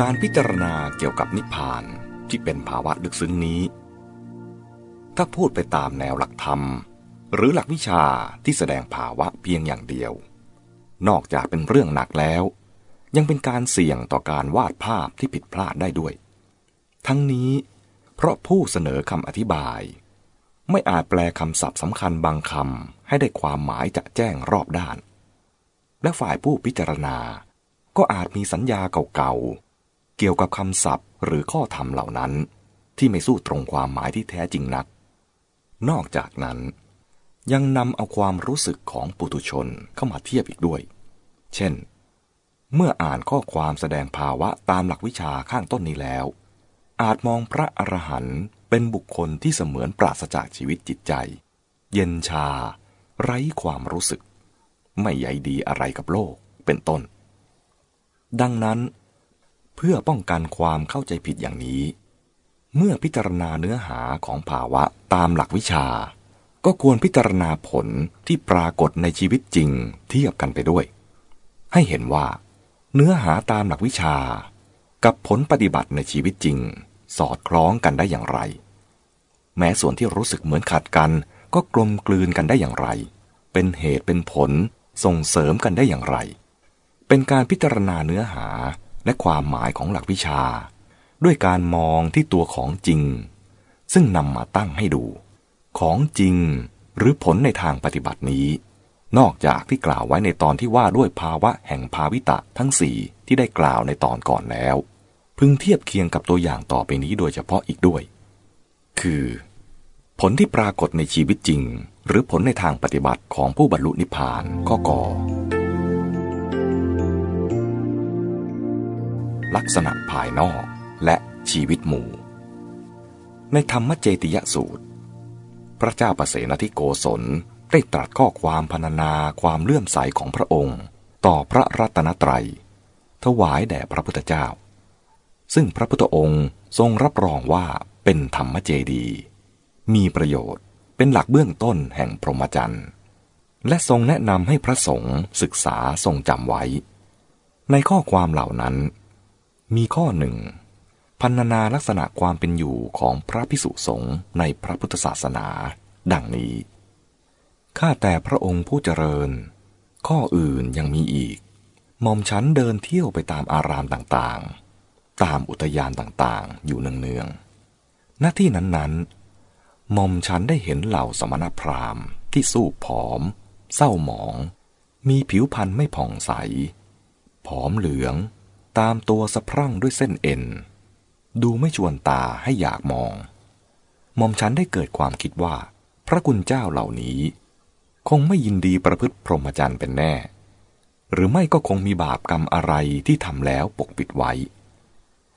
การพิจารณาเกี่ยวกับนิพพานที่เป็นภาวะลึกซึ้งนี้ ถ้าพูดไปตามแนวหลักธรรม หรือหลักวิชาที่แสดงภาวะเพียงอย่างเดียว นอกจากเป็นเรื่องหนักแล้ว ยังเป็นการเสี่ยงต่อการวาดภาพที่ผิดพลาดได้ด้วย ทั้งนี้ เพราะผู้เสนอคำอธิบาย ไม่อาจแปลคำศัพท์สำคัญบางคำให้ได้ความหมายจะแจ้งรอบด้าน และฝ่ายผู้พิจารณาก็อาจมีสัญญาเก่าๆ เกี่ยวกับคำศัพท์หรือข้อธรรมเหล่านั้น ที่ไม่สู้ตรงความหมายที่แท้จริงนัก นอกจากนั้น ยังนำเอาความรู้สึกของปุถุชนเข้ามาเทียบอีกด้วย เช่น เมื่ออ่านข้อความแสดงภาวะตามหลักวิชาข้างต้นนี้แล้ว อาจมองพระอรหันต์เป็นบุคคลที่เสมือนปราศจากชีวิตจิตใจ เย็นชา ไร้ความรู้สึก ไม่ใยดีอะไรกับโลกเป็นต้น ดังนั้น เพื่อป้องกันความเข้าใจผิดอย่างนี้ เมื่อพิจารณาเนื้อหาของภาวะตามหลักวิชา ก็ควรพิจารณาผลที่ปรากฏในชีวิตจริงเทียบกันไปด้วย ให้เห็นว่า เนื้อหาตามหลักวิชา กับผลปฏิบัติในชีวิตจริง สอดคล้องกันได้อย่างไร แม้ส่วนที่รู้สึกเหมือนขัดกันก็กลมกลืนกันได้อย่างไร เป็นเหตุเป็นผลส่งเสริมกันได้อย่างไร เป็นการพิจารณาเนื้อหา และความหมายของหลักวิชา ด้วยการมองที่ตัวของจริง ซึ่งนำมาตั้งให้ดู ของจริงหรือผลในทางปฏิบัตินี้ นอกจากที่กล่าวไว้ในตอนที่ว่าด้วยภาวะแห่งภาวิตะทั้งสี่ที่ได้กล่าวในตอนก่อนแล้ว พึงเทียบเคียงกับตัวอย่างต่อไปนี้โดยเฉพาะอีกด้วย คือ ผลที่ปรากฏในชีวิตจริง หรือผลในทางปฏิบัติของผู้บรรลุนิพพานข้อกอ ลักษณะภายนอกและชีวิตหมู่ ในธรรมเจติยสูตร พระเจ้าประเสนทิโกศลได้ตรัสข้อความพรรณนาความเลื่อมใสของพระองค์ ต่อพระรัตนตรัย ถวายแด่พระพุทธเจ้า ซึ่งพระพุทธองค์ทรงรับรองว่าเป็นธรรมเจดี มีประโยชน์เป็นหลักเบื้องต้นแห่งพรหมจรรย์และทรงแนะนำให้พระสงฆ์ศึกษาทรงจำไว้ ในข้อความเหล่านั้น มีข้อหนึ่งพันนาลักษณะความเป็นอยู่ของพระพิสุสงฆ์ในพระพุทธศาสนา ดังนี้ ข้าแต่พระองค์ผู้เจริญ ข้ออื่นยังมีอีก หม่อมฉันเดินเที่ยวไปตามอารามต่างๆ ตามอุทยานต่างๆ อยู่เนืองๆ หน้าที่นั้นๆ หม่อมฉันได้เห็นเหล่าสมณพราหมณ์ ที่สู้ผอม เศร้าหมอง มีผิวพรรณไม่ผ่องใส ผอมเหลือง ตามตัวสะพรั่งด้วยเส้นเอ็น ดูไม่ชวนตาให้อยากมองหม่อมฉันได้เกิดความคิดว่า พระกุณเจ้าเหล่านี้ คงไม่ยินดีประพฤติพรหมจรรย์เป็นแน่ หรือไม่ก็คงมีบาปกรรมอะไรที่ทำแล้วปกปิดไว้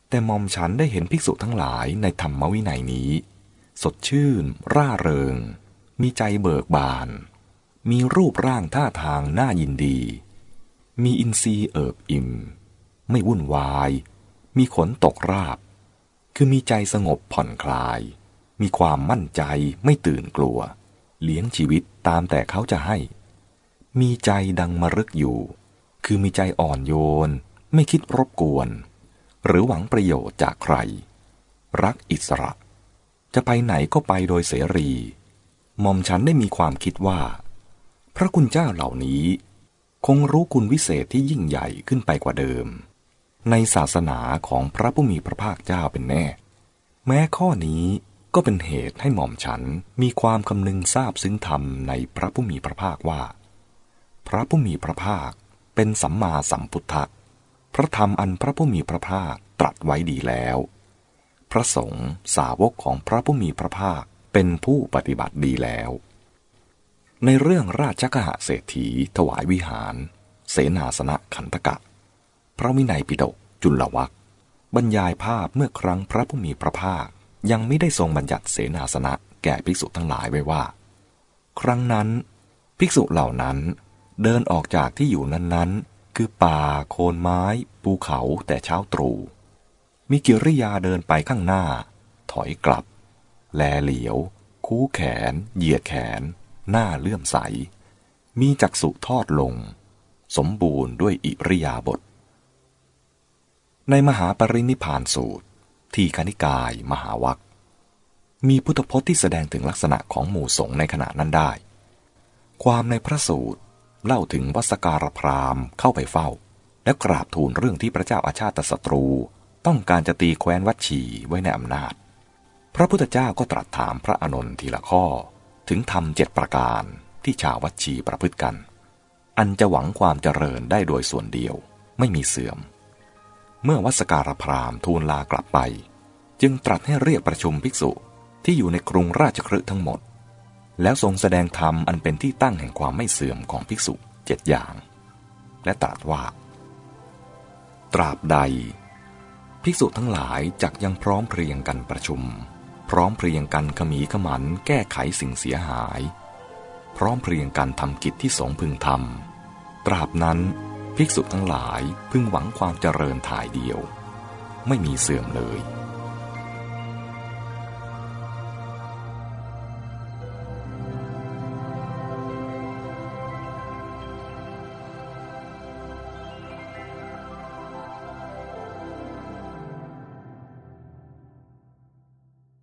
แต่หม่อมฉันได้เห็นภิกษุทั้งหลายในธรรมวินัยนี้ สดชื่น ร่าเริง มีใจเบิกบาน มีรูปร่างท่าทางน่ายินดี มีอินทรีย์เอิบอิ่ม ไม่วุ่นวาย มีขนตกราบ คือมีใจสงบผ่อนคลาย มีความมั่นใจไม่ตื่นกลัว เลี้ยงชีวิตตามแต่เขาจะให้ มีใจดังมรึกอยู่ คือมีใจอ่อนโยน ไม่คิดรบกวน หรือหวังประโยชน์จากใคร รักอิสระ จะไปไหนก็ไปโดยเสรีหม่อมฉันได้มีความคิดว่า พระคุณเจ้าเหล่านี้ คงรู้คุณวิเศษที่ยิ่งใหญ่ขึ้นไปกว่าเดิม ในศาสนาของพระผู้มีพระภาคเจ้าเป็นแน่ แม้ข้อนี้ก็เป็นเหตุให้หม่อมฉันมีความคำนึงทราบซึ้งธรรมในพระผู้มีพระภาคว่า พระผู้มีพระภาคเป็นสัมมาสัมพุทธะพระธรรมอันพระผู้มีพระภาคตรัสไว้ดีแล้ว พระสงฆ์สาวกของพระผู้มีพระภาคเป็นผู้ปฏิบัติดีแล้ว ในเรื่องราชกหะเศรษฐีถวายวิหาร เสนาสนะขันธกะ พระวินัยปิฎก จุลวักบรรยายภาพเมื่อครั้งพระผู้มีพระภาค ยังไม่ได้ทรงบัญญัติเสนาสนะแก่ภิกษุทั้งหลายไว้ว่า ครั้งนั้น ภิกษุเหล่านั้น เดินออกจากที่อยู่นั้นๆ คือป่าโคนไม้ ภูเขาแต่เช้าตรู่มีกิริยาเดินไปข้างหน้า ถอยกลับ แลเหลียว คู่แขน เหยียดแขน หน้าเลื่อมใส มีจักษุทอดลง สมบูรณ์ด้วยอิริยาบถ ในมหาปรินิพานสูตร ที่คณิกายมหาวัคมีพุทธพจน์ที่แสดงถึงลักษณะของหมู่สงในขณะนั้นได้ ความในพระสูตรเล่าถึงวัสการพรามเข้าไปเฝ้า และกราบทูลเรื่องที่พระเจ้าอาชาติศัตรู ต้องการจะตีแคว้นวัดชีไว้ในอำนาจ พระพุทธเจ้าก็ตรัสถามพระอนนท์ทีละข้อ ถึงธรรมเจ็ดประการที่ชาววัดชีประพฤติกัน อันจะหวังความเจริญได้โดยส่วนเดียวไม่มีเสื่อม เมื่อวัสการพรามทูลลากลับไป จึงตรัสให้เรียกประชุมภิกษุที่อยู่ในกรุงราชคฤห์ทั้งหมด แล้วทรงแสดงธรรมอันเป็นที่ตั้งแห่งความไม่เสื่อมของภิกษุเจ็ดอย่าง และตรัสว่า ตราบใด ภิกษุทั้งหลายจักยังพร้อมเพรียงกันประชุม พร้อมเพรียงกันขมีขมันแก้ไขสิ่งเสียหาย พร้อมเพรียงกันทำกิจที่สงพึงทำตราบนั้น ภิกษุทั้งหลายพึงหวังความเจริญถ่ายเดียว ไม่มีเสื่อมเลย